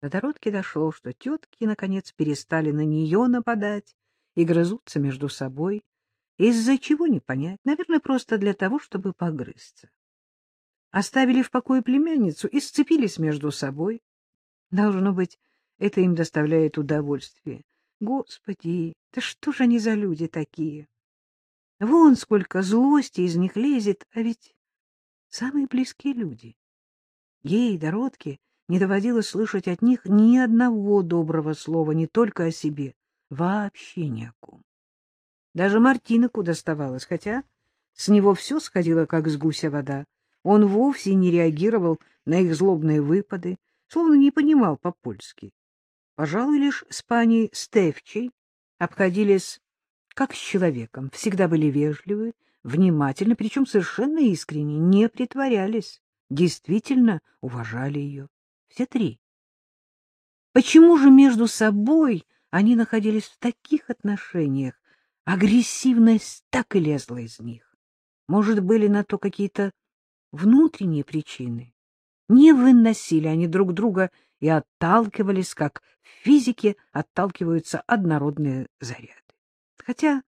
До Доротки дошло, что тетки, наконец, перестали на нее нападать и грызутся между собой. Из-за чего не понять, наверное, просто для того, чтобы погрызться. Оставили в покое племянницу и сцепились между собой. Должно быть, это им доставляет удовольствие. Господи, да что же они за люди такие? Вон сколько злости из них лезет, а ведь самые близкие люди. Ей, Дородке, не доводилось слышать от них ни одного доброго слова, не только о себе, вообще ни о ком. Даже Мартиноку доставалось, хотя с него все сходило, как с гуся вода. Он вовсе не реагировал на их злобные выпады, словно не понимал по-польски. Пожалуй, лишь с пани Стевчей обходились как с человеком, всегда были вежливы, внимательны, причем совершенно искренне, не притворялись, действительно уважали ее. Все три. Почему же между собой они находились в таких отношениях? Агрессивность так и лезла из них. Может, были на то какие-то внутренние причины? Не выносили они друг друга и отталкивались, как в физике отталкиваются однородные заряды. Хотя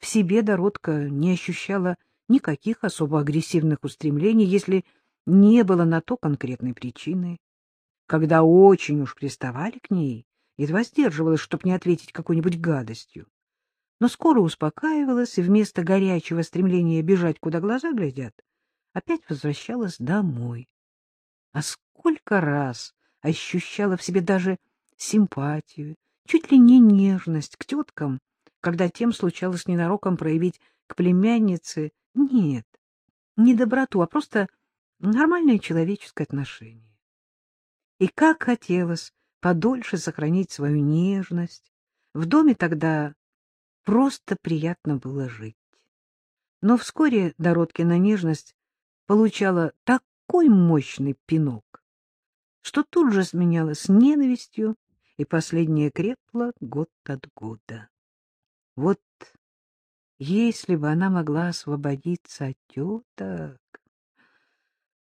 в себе Дородка не ощущала никаких особо агрессивных устремлений, если не было на то конкретной причины когда очень уж приставали к ней, едва сдерживалась, чтоб не ответить какой-нибудь гадостью. Но скоро успокаивалась и вместо горячего стремления бежать, куда глаза глядят, опять возвращалась домой. А сколько раз ощущала в себе даже симпатию, чуть ли не нежность к теткам, когда тем случалось ненароком проявить к племяннице, нет, не доброту, а просто нормальное человеческое отношение. И как хотелось подольше сохранить свою нежность. В доме тогда просто приятно было жить. Но вскоре Дородкина нежность получала такой мощный пинок, что тут же сменялась ненавистью, и последняя крепла год от года. Вот если бы она могла освободиться от теток...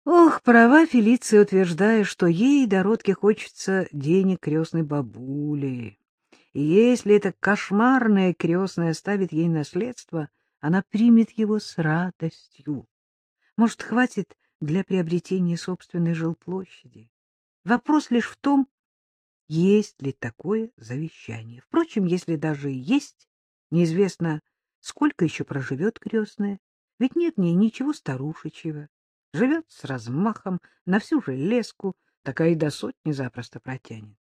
Ох, права Фелиция, утверждая, что ей, Дородке, хочется денег крестной бабули. И если это кошмарное крестное оставит ей наследство, она примет его с радостью. Может, хватит для приобретения собственной жилплощади. Вопрос лишь в том, есть ли такое завещание. Впрочем, если даже и есть, неизвестно, сколько еще проживет крестная, ведь нет в ней ничего старушечьего. Живет с размахом, на всю железку, такая и до сотни запросто протянет.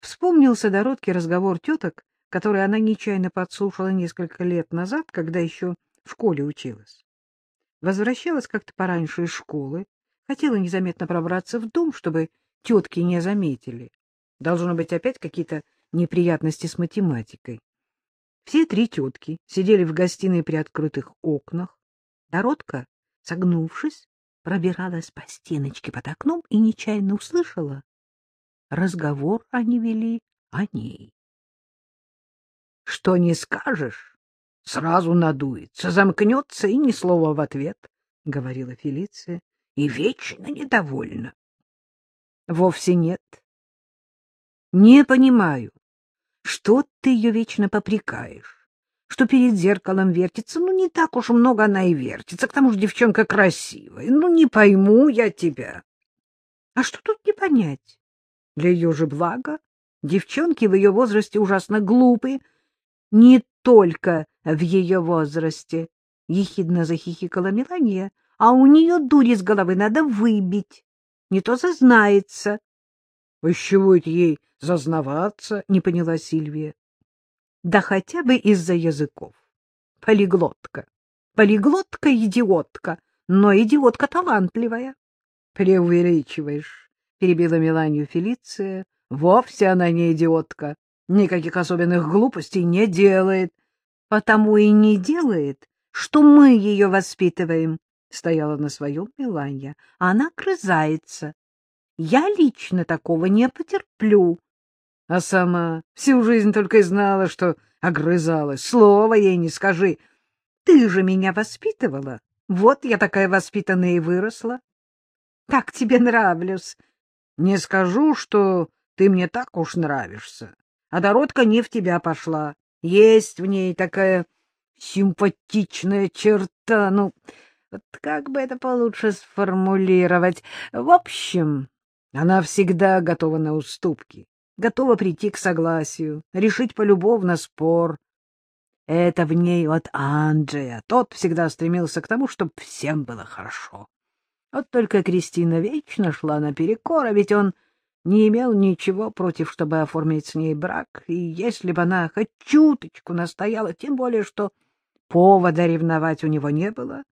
Вспомнился Дородке разговор теток, который она нечаянно подслушала несколько лет назад, когда еще в школе училась. Возвращалась как-то пораньше из школы, хотела незаметно пробраться в дом, чтобы тетки не заметили. Должно быть опять какие-то неприятности с математикой. Все три тетки сидели в гостиной при открытых окнах. Дородка согнувшись, пробиралась по стеночке под окном и нечаянно услышала. Разговор они вели о ней. — Что не скажешь, сразу надуется, замкнется и ни слова в ответ, — говорила Фелиция, — и вечно недовольна. — Вовсе нет. — Не понимаю, что ты ее вечно попрекаешь что перед зеркалом вертится. Ну, не так уж много она и вертится. К тому же девчонка красивая. Ну, не пойму я тебя. А что тут не понять? Для ее же блага. Девчонки в ее возрасте ужасно глупые. Не только в ее возрасте. Ехидно захихикала Мелания. А у нее дури с головы надо выбить. Не то зазнается. — с чего это ей зазнаваться? — не поняла Сильвия да хотя бы из-за языков. Полиглотка. Полиглотка-идиотка, но идиотка талантливая. — Преувеличиваешь, — перебила Меланию Фелиция. — Вовсе она не идиотка. Никаких особенных глупостей не делает. — Потому и не делает, что мы ее воспитываем, — стояла на своем Меланья. — Она грызается. Я лично такого не потерплю а сама всю жизнь только и знала, что огрызалась. Слова ей не скажи. Ты же меня воспитывала. Вот я такая воспитанная и выросла. Так тебе нравлюсь. Не скажу, что ты мне так уж нравишься. А Доротка не в тебя пошла. Есть в ней такая симпатичная черта. Ну, вот как бы это получше сформулировать? В общем, она всегда готова на уступки, готова прийти к согласию, решить полюбовно спор. Это в ней от Анджея. Тот всегда стремился к тому, чтобы всем было хорошо. Вот только Кристина вечно шла наперекор, а ведь он не имел ничего против, чтобы оформить с ней брак, и если бы она хоть чуточку настояла, тем более, что повода ревновать у него не было,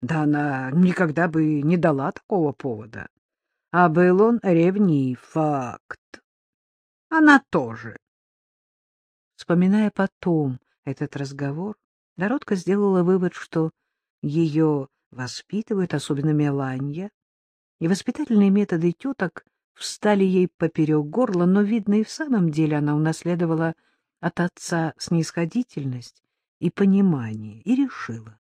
да она никогда бы не дала такого повода. А был он ревнив, факт. Она тоже. Вспоминая потом этот разговор, Доротка сделала вывод, что ее воспитывают, особенно Меланья, и воспитательные методы теток встали ей поперек горла, но, видно, и в самом деле она унаследовала от отца снисходительность и понимание, и решила,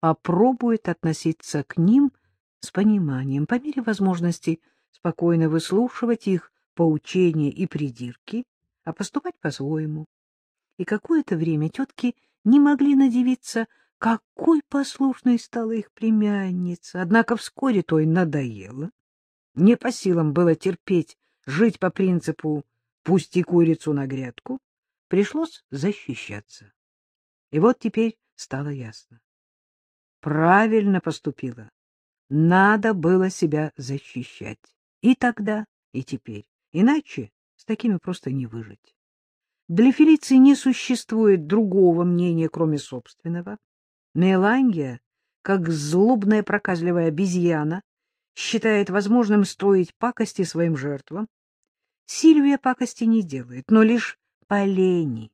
попробует относиться к ним с пониманием, по мере возможности спокойно выслушивать их поучения и придирки, а поступать по-своему. И какое-то время тетки не могли надевиться, какой послушной стала их племянница, однако вскоре той надоело, не по силам было терпеть, жить по принципу «пусти курицу на грядку», пришлось защищаться. И вот теперь стало ясно. Правильно поступила. Надо было себя защищать. И тогда, и теперь. Иначе с такими просто не выжить. Для Фелиции не существует другого мнения, кроме собственного. Меланья, как злобная проказливая обезьяна, считает возможным строить пакости своим жертвам. Сильвия пакости не делает, но лишь по лени.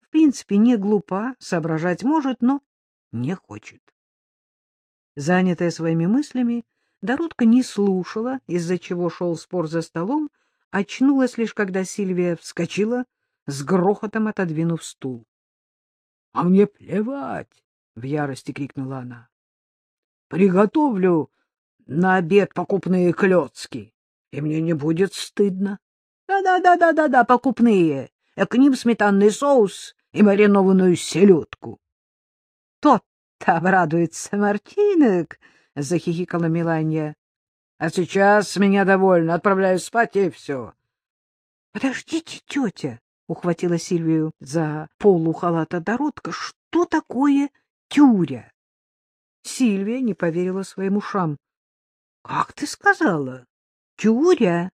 В принципе, не глупа, соображать может, но не хочет. Занятая своими мыслями, Доротка не слушала, из-за чего шел спор за столом, очнулась лишь, когда Сильвия вскочила, с грохотом отодвинув стул. — А мне плевать! — в ярости крикнула она. — Приготовлю на обед покупные клетки, и мне не будет стыдно. Да-да-да-да-да-да, покупные, а к ним сметанный соус и маринованную селедку. Тот-то обрадуется Мартинок, — захихикала Миланья. — А сейчас меня довольно, отправляю спать, и все. — Подождите, тетя, — ухватила Сильвию за полу халата Доротка, — что такое тюря? Сильвия не поверила своим ушам. — Как ты сказала? Тюря?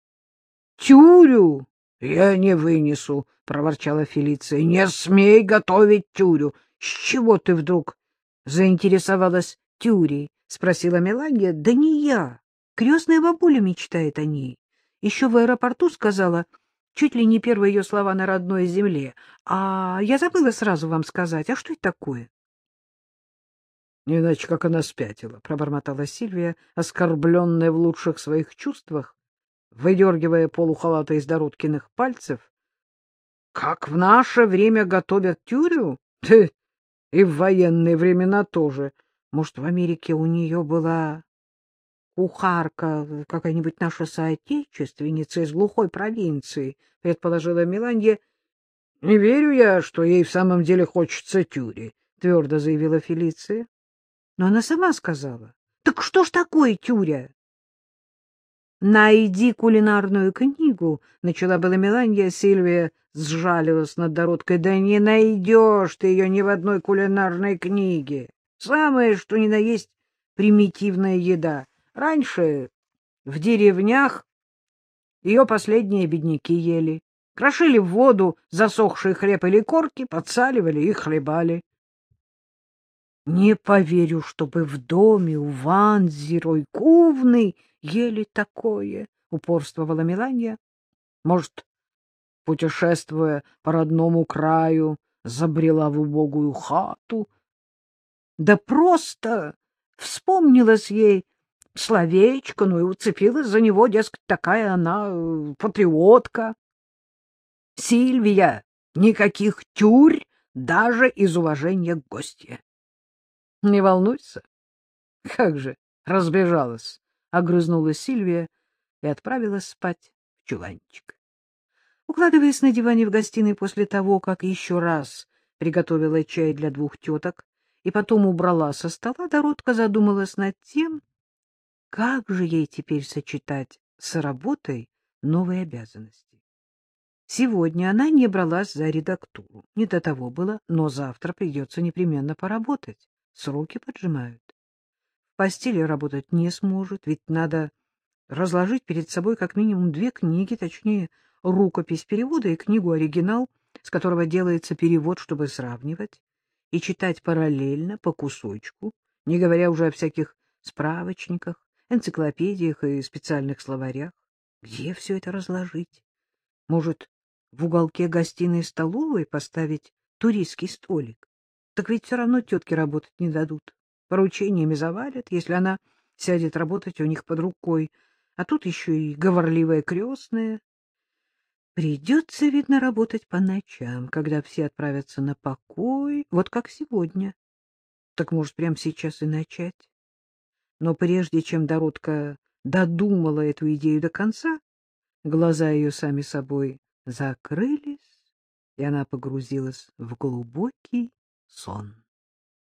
— Тюрю я не вынесу, — проворчала Фелиция. — Не смей готовить тюрю. С чего ты вдруг заинтересовалась тюрей? — спросила Меланья. — Да не я. Крестная бабуля мечтает о ней. Еще в аэропорту сказала, чуть ли не первые ее слова на родной земле. А я забыла сразу вам сказать. А что это такое? Не иначе, как она спятила, — пробормотала Сильвия, оскорбленная в лучших своих чувствах, выдергивая полухалата из Дороткиных пальцев. — Как в наше время готовят тюрю? И в военные времена тоже. Может, в Америке у нее была кухарка, какая-нибудь наша соотечественница из глухой провинции, — предположила Миланье. — Не верю я, что ей в самом деле хочется тюри, — твердо заявила Фелиция. Но она сама сказала. — Так что ж такое тюря? — Найди кулинарную книгу, — начала была Меланья, Сильвия сжалилась над Дородкой. — Да не найдешь ты ее ни в одной кулинарной книге. Самое, что ни на есть, примитивная еда. Раньше в деревнях ее последние бедняки ели. Крошили в воду засохший хлеб или корки, подсаливали и хлебали. Не поверю, чтобы в доме у Ванзи Ройкувны ели такое, — упорствовала Меланья. Может, путешествуя по родному краю, забрела в убогую хату? Да просто вспомнилось ей словечко, ну и уцепилась за него, дескать, такая она э, патриотка. Сильвия, никаких тюрь даже из уважения к гостье. — Не волнуйся. — Как же, разбежалась, — огрызнулась Сильвия. и отправилась спать в чуланчик. Укладываясь на диване в гостиной после того, как еще раз приготовила чай для двух теток и потом убрала со стола, Доротка задумалась над тем, как же ей теперь сочетать с работой новые обязанности. Сегодня она не бралась за редактуру, не до того было, но завтра придется непременно поработать, сроки поджимают. В постели работать не сможет, ведь надо разложить перед собой как минимум две книги, точнее, рукопись перевода и книгу-оригинал, с которого делается перевод, чтобы сравнивать, и читать параллельно по кусочку, не говоря уже о всяких справочниках, энциклопедиях и специальных словарях. Где все это разложить? Может, в уголке гостиной-столовой поставить туристский столик? Так ведь все равно тетки работать не дадут. Поручениями завалят, если она сядет работать у них под рукой. А тут еще и говорливая крестная. Придется, видно, работать по ночам, когда все отправятся на покой, вот как сегодня. Так, может, прямо сейчас и начать? Но прежде чем Доротка додумала эту идею до конца, глаза ее сами собой закрылись, и она погрузилась в глубокий сон.